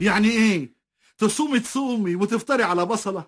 يعني إيه؟ تصومي تصومي وتفطري على بصلة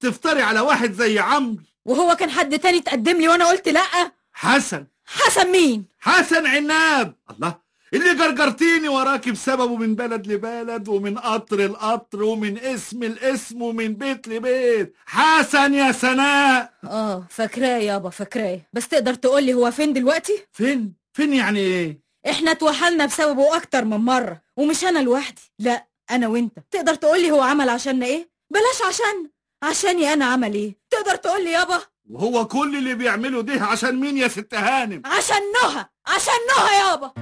تفطري على واحد زي عمرو. وهو كان حد تاني تقدم لي وأنا قلت لأ. حسن. حسن مين؟ حسن عناب. الله. اللي جرجرتيني وراكي بسببه من بلد لبلد ومن قطر لقطر ومن اسم لاسم ومن بيت لبيت. حسن يا سناء. آه فاكراه يابا فاكراه. بس تقدر تقول لي هو فين دلوقتي؟ فين؟ فين يعني إيه؟ إحنا اتوحلنا بسببه أكتر من مرة ومش أنا لوحدي. لا. أنا وأنت. تقدر تقول لي هو عمل عشاننا إيه؟ بلاش عشان. عشاني أنا عمل إيه؟ تقدر تقول لي يابا؟ وهو كل اللي بيعمله ده عشان مين يا ست هانم؟ عشان نهى. عشان نهى يابا.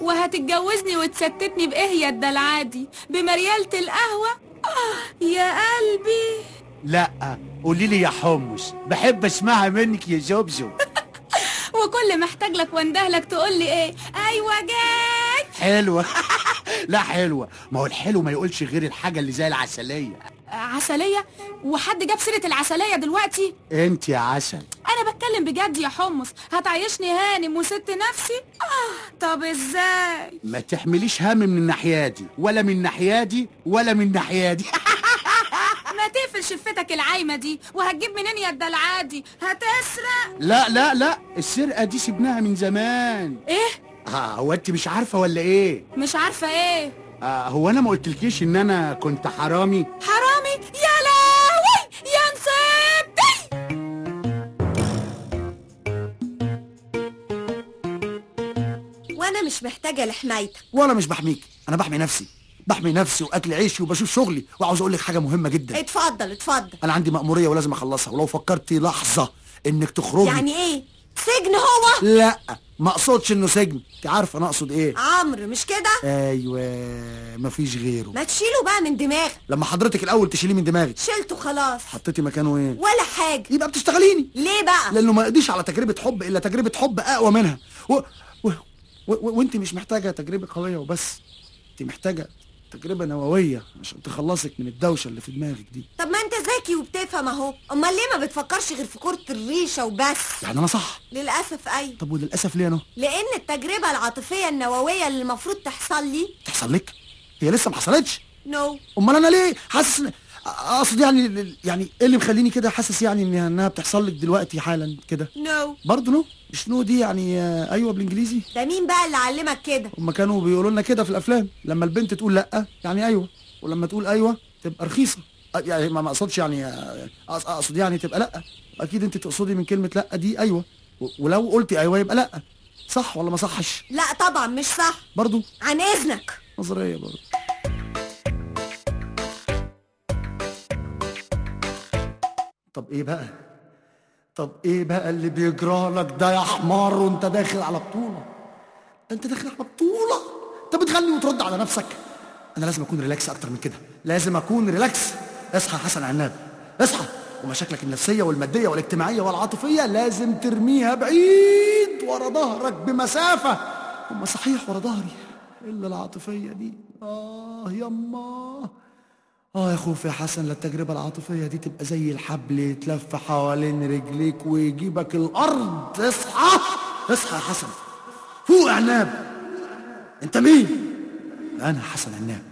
وهتتجوزني وتستتني بإيه يا الدلعادي؟ بمريالة القهوة؟ آه يا قلبي. لا قولي لي يا حمص بحب أسمعها منك يا زوبزو وكل محتاج لك واندهلك تقول لي إيه؟ أيوه جاي حلوة. لا حلوة. ما هو الحلو ما يقولش غير الحاجة اللي زي العسلية. آه، عسلية؟ وحد جاب سيرة العسلية دلوقتي؟ انت يا عسل. أنا بتكلم بجد يا حمص. هتعيشني هانم وست نفسي؟ آه طب إزاي؟ ما تحمليش هم من الناحية دي ولا من الناحية دي ولا من الناحية دي. تقفل شفتك العايمة دي وهتجيب منين يا الدلعادي؟ هتسرق؟ لا لا لا السرقة دي سبناها من زمان. إيه؟ آه هو أنت مش عارفة ولا إيه؟ مش عارفة إيه؟ آه هو أنا ما قلتلكيش إن أنا كنت حرامي؟ حرامي؟ يا لهوي! يا نصيبتي وأنا مش محتاجة لحمايتك. وأنا مش بحميك أنا بحمي نفسي. بحمي نفسي وأكل عيشي وبشوف شغلي. وعاوز أقول لك حاجة مهمة جدا. اتفضل اتفضل. أنا عندي مأمورية ولازم أخلصها. ولو فكرتي لحظة إنك تخرجي. يعني إيه؟ سجن هو؟ لا ما أقصدش إنه سجن. أنت عارفة أنا أقصد إيه؟ عمرو مش كده؟ أيوه مفيش غيره. ما تشيله بقى من دماغك. لما حضرتك الأول تشيليه من دماغك. شلته خلاص. حطيتي مكانه إيه؟ ولا حاجة. يبقى بتشتغليني. ليه بقى؟ لأنه ما يقضيش على تجربة حب إلا تجربة حب أقوى منها. و... و... و... و... وأنت مش محتاجة تجربة قوية وبس. أنت محتاجة تجربة نووية عشان تخلصك من الدوشة اللي في دماغك دي. طب ما انت ذكي وبتفهم اهو. امال ليه ما بتفكرش غير في كرة الريشة وبس؟ يعني أنا صح. للأسف أيوه طب وللأسف ليه أنا؟ لأن التجربة العاطفية النووية اللي المفروض تحصل لي تحصل لك؟ هي لسه ما حصلتش؟ no أمال أنا ليه؟ حاسس أقصد يعني يعني إيه اللي مخليني كده حاسس يعني إن- إنها بتحصل لك دلوقتي حالا كده؟ no برضه no مش نو دي يعني آه، أيوه بالإنجليزي. ده مين بقى اللي علمك كده؟ هما كانوا بيقولوا لنا كده في الأفلام لما البنت تقول لأ يعني أيوه. ولما تقول أيوه تبقى رخيصة. أ- يعني ما ما أقصدش يعني آه، أقص- أقصد يعني تبقى لأ. أكيد أنت تقصدي من كلمة لأ دي أيوه. و- ولو قلتي أيوه يبقى لأ. صح ولا ما صحش؟ لأ طبعا مش صح. برضه. عن إذنك. نظرية برضه. طب إيه بقى؟ طب إيه بقى اللي بيجرى لك ده يا حمار وأنت داخل على بطولة؟ أنت داخل على بطولة؟ انت بتغني وترد على نفسك؟ أنا لازم أكون relax أكتر من كده. لازم أكون relax اصحى حسن عناب. اصحى. ومشاكلك النفسية والمادية والاجتماعية والعاطفية لازم ترميها بعيد ورا ظهرك بمسافة. هما صحيح ورا ظهري إلا العاطفية دي. آه يما. آه يا خوف يا حسن لا التجربة العاطفية دي تبقى زي الحبل يتلف حوالين رجليك ويجيبك الأرض. اصحى اصحى يا حسن. فوق عناب. أنت مين؟ أنا حسن عناب.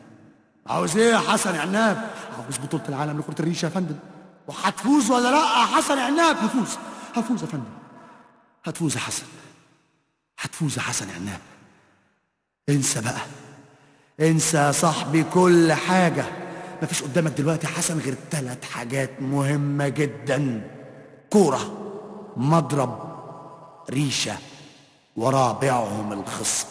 عاوز إيه يا حسن عناب؟ عاوز بطولة العالم لكرة الريشة يا فندم. وهتفوز ولا لأ يا حسن عناب؟ هفوز هفوز يا فندم. هتفوز يا حسن. هتفوز يا حسن عناب. انسى بقى. انسى يا صاحبي كل حاجة. مفيش قدامك دلوقتي حسن غير ثلاث حاجات مهمة جدا. كورة مضرب ريشة ورابعهم الخصم.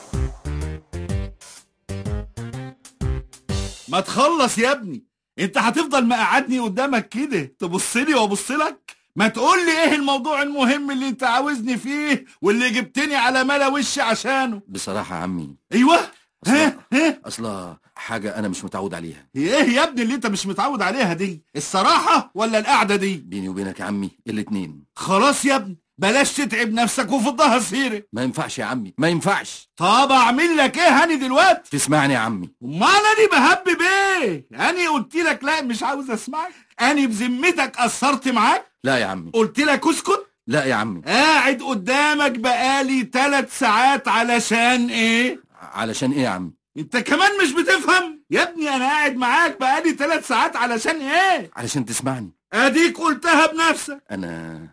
ما تخلص يا ابني. انت هتفضل مقعدني قدامك كده تبص لي وابص لك؟ ما تقول لي إيه الموضوع المهم اللي انت عاوزني فيه واللي جبتني على ملا وشي عشانه؟ بصراحة يا عمي. أيوه؟ ها؟ أصلا حاجة أنا مش متعود عليها. إيه يا ابني اللي أنت مش متعود عليها دي؟ الصراحة ولا القعدة دي؟ بيني وبينك يا عمي الاتنين. خلاص يا ابني بلاش تتعب نفسك وفضها سيرة ما ينفعش يا عمي ما ينفعش. طب أعمل لك إيه هاني دلوقتي؟ تسمعني يا عمي. أمال أنا بهبب إيه اني قلت لك لا مش عاوز أسمعك. اني بذمتك قصرت معاك. لا يا عمي. قلت لك اسكت. لا يا عمي. قاعد قدامك بقالي ثلاث ساعات علشان إيه؟ علشان إيه يا عمي؟ انت كمان مش بتفهم؟ يا ابني أنا قاعد معاك بقالي ثلاث ساعات علشان إيه؟ علشان تسمعني. اديك قلتها بنفسك. أنا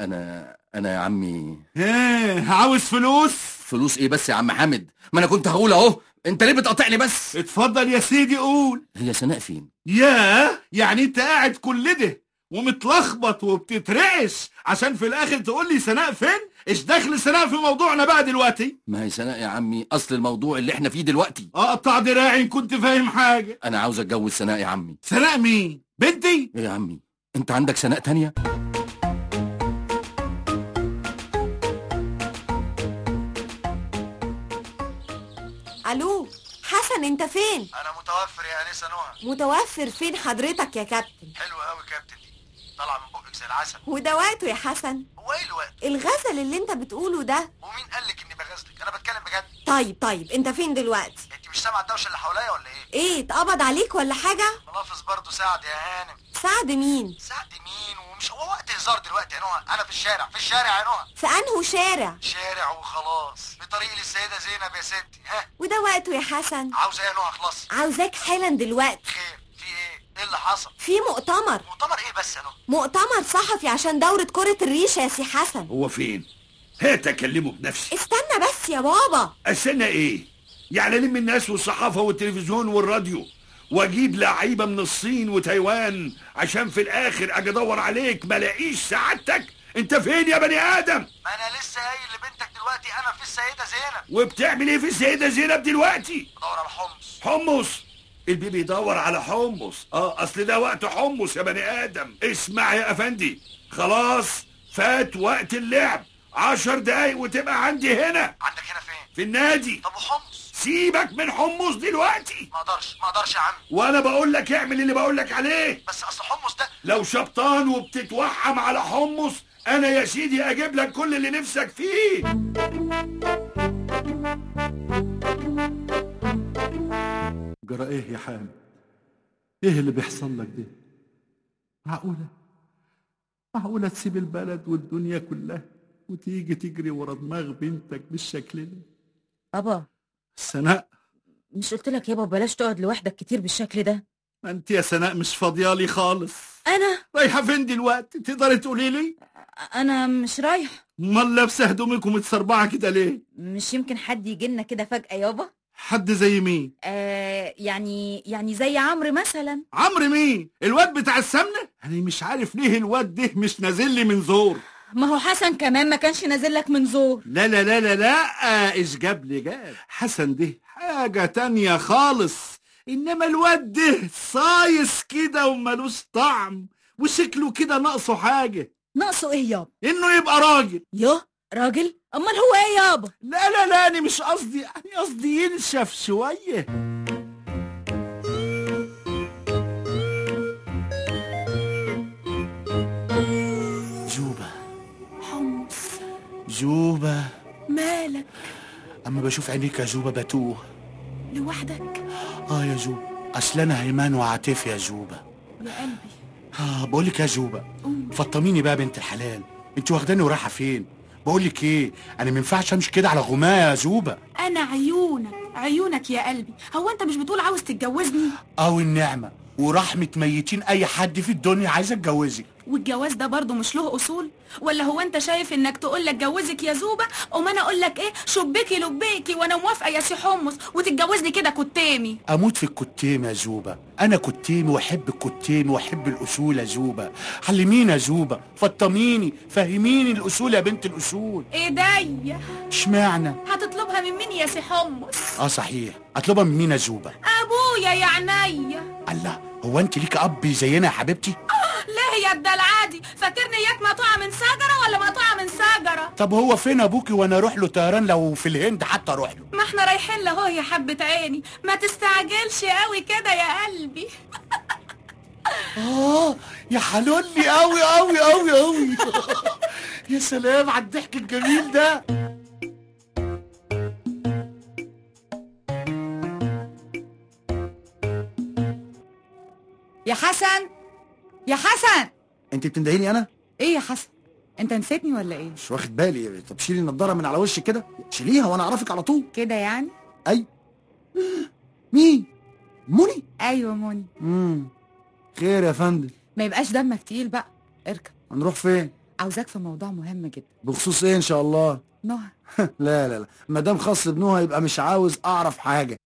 أنا أنا يا عمي. إيه عاوز فلوس؟ فلوس إيه بس يا عم حامد؟ ما أنا كنت هقول اهو. انت ليه بتقاطعني بس؟ اتفضل يا سيدي قول. هي سناء فين؟ ياه يعني انت قاعد كل ده. ومتلخبط وبتترعش عشان في الآخر تقول لي سناء فين؟ إيش دخل سناء في موضوعنا بقى دلوقتي؟ ما هي سناء يا عمي أصل الموضوع اللي إحنا فيه دلوقتي. اقطع دراعي إن كنت فاهم حاجة. أنا عاوز أتجوز سناء يا عمي. سناء مين؟ بنتي؟ إيه يا عمي أنت عندك سناء تانية؟ ألو حسن أنت فين؟ أنا متوفر يا انسه نهى. متوفر فين حضرتك يا كابتن؟ حلو قوي كابتن. دي طالعة من بقك زي العسل. وده وقته يا حسن. هو إيه الوقت؟ الغزل اللي انت بتقوله ده. ومين قال لك إني بغزلك أنا بتكلم بجد. طيب طيب انت فين دلوقتي؟ أنت مش سامعة الدوشة اللي حواليا ولا إيه؟ إيه اتقبض عليك ولا حاجة؟ ملافظ برضه سعد يا هانم. سعد مين؟ سعد مين؟ ومش هو وقت هزار دلوقتي يا نهى؟ أنا في الشارع في الشارع يا نهى. في أنهو شارع؟ شارع وخلاص. بطريق للسيدة زينب يا ستي. ها؟ وده وقته يا حسن. عاوزة إيه يا نهى؟ خلاص. عاوزاك حالا دلوقتي. خير. إيه اللي حصل؟ في مؤتمر. مؤتمر إيه بس يا نهى مؤتمر صحفي عشان دورة كرة الريشة يا سي حسن. هو فين؟ هات أكلمه بنفسي. استنى بس يا بابا. أستنى إيه؟ يعني ألم الناس والصحافة والتلفزيون والراديو وأجيب لعيبة من الصين وتايوان عشان في الآخر أجي أدور عليك؟ ما ألاقيش سعادتك. أنت فين يا بني آدم؟ ما أنا لسه قايل لبنتك دلوقتي أنا في السيدة زينب. وبتعمل إيه في السيدة زينب دلوقتي؟ بدور على حمص. حمص. البيبي يدور على حمص. آه أصل ده وقت حمص يا بني آدم. اسمع يا أفندي. خلاص فات وقت اللعب. عشر دقايق وتبقى عندي هنا. عندك هنا فين؟ في النادي. طب وحمص؟ سيبك من حمص دلوقتي. ما أقدرش ما أقدرش يا عم. وأنا بقول لك اعمل اللي بقول لك عليه. بس أصل حمص ده لو شبطان وبتتوحم على حمص أنا يا سيدي أجيب لك كل اللي نفسك فيه. جرى إيه يا حامد؟ إيه اللي بيحصل لك ده؟ معقولة؟ معقولة تسيب البلد والدنيا كلها وتيجي تجري ورا دماغ بنتك بالشكل ده؟ بابا. سناء مش قلت لك يابا بلاش تقعد لوحدك كتير بالشكل ده؟ ما أنت يا سناء مش فاضيالي خالص. أنا؟ رايحة فين دلوقتي؟ تقدري تقولي لي؟ أنا مش رايح أمال لابسة هدومك ومتسربعة كده ليه؟ مش يمكن حد يجي لنا كده فجأة يابا؟ حد زي مين؟ آه يعني يعني زي عمرو مثلا. عمرو مين؟ الواد بتاع السمنة؟ أنا مش عارف ليه الواد ده مش نازل لي من زور. ما هو حسن كمان ما كانش نازل لك من زور. لا لا لا لا لا إيش جاب لي؟ جاب. حسن ده حاجة تانية خالص. إنما الواد ده صايص كده وملوش طعم وشكله كده ناقصه حاجة. ناقصه إيه يابا؟ إنه يبقى راجل. يوه راجل؟ أمال هو إيه يابا؟ لا لا لا أنا مش قصدي أنا قصدي ينشف شوية. أما بشوف عينيك يا جوبة بتوه. لوحدك؟ آه يا جوبة أصل أنا هيمان وعاطف يا جوبة يا قلبي. آه بقولك يا جوبة فطميني بقى بنت الحلال. انت واخداني ورايحة فين؟ بقولك إيه أنا ما ينفعش أمشي كده على غماية يا جوبة أنا عيونك عيونك يا قلبي. هو أنت مش بتقول عاوز تتجوزني؟ أو النعمة. ورحمة ميتين أي حد في الدنيا عايز أتجوزك. والجواز ده برضه مش له أصول؟ ولا هو أنت شايف إنك تقول لك جوزك يا زوبة قوم أنا أقول لك إيه؟ شبيكي لبيكي وأنا موافقة يا سي حمص وتتجوزني كده كتيمي أموت في الكتيم يا زوبة أنا كتيمي وأحب الكتيم وأحب الأصول يا زوبة علميني يا زوبة فطميني. فهميني الأصول يا بنت الأصول. ايديا إشمعنى؟ هتطلبها من مين يا سي حمص؟ آه صحيح. اطلبها من مين يا زوبة أبويا يا عينيا. الله هو أنت ليك أب زينا يا حبيبتي؟ ليه يا الدلعادي فاكرني اياك مقطوعه من شجره ولا مقطوعه من شجره طب هو فين ابوكي وأنا أروح له طيران لو في الهند حتى أروح له؟ ما إحنا رايحين له يا حبة عيني. ما تستعجلش قوي كده يا قلبي. آه يا حلولي قوي قوي قوي قوي يا سلام على الضحك الجميل ده. يا حسن يا حسن. انت بتندهيني أنا؟ إيه يا حسن انت نسيتني ولا إيه؟ مش واخد بالي طب شيلي النضارة من على وشك كده شيليها وأنا اعرفك على طول. كده يعني؟ أي. مين؟ منى أيوه موني امم خير يا فندم. ما يبقاش دمك تقيل بقى اركب. هنروح فين؟ عاوزاك في موضوع مهم جدا. بخصوص إيه إن شاء الله؟ نهى. لا لا لا. ما دام خاص بنوها يبقى مش عاوز أعرف حاجة.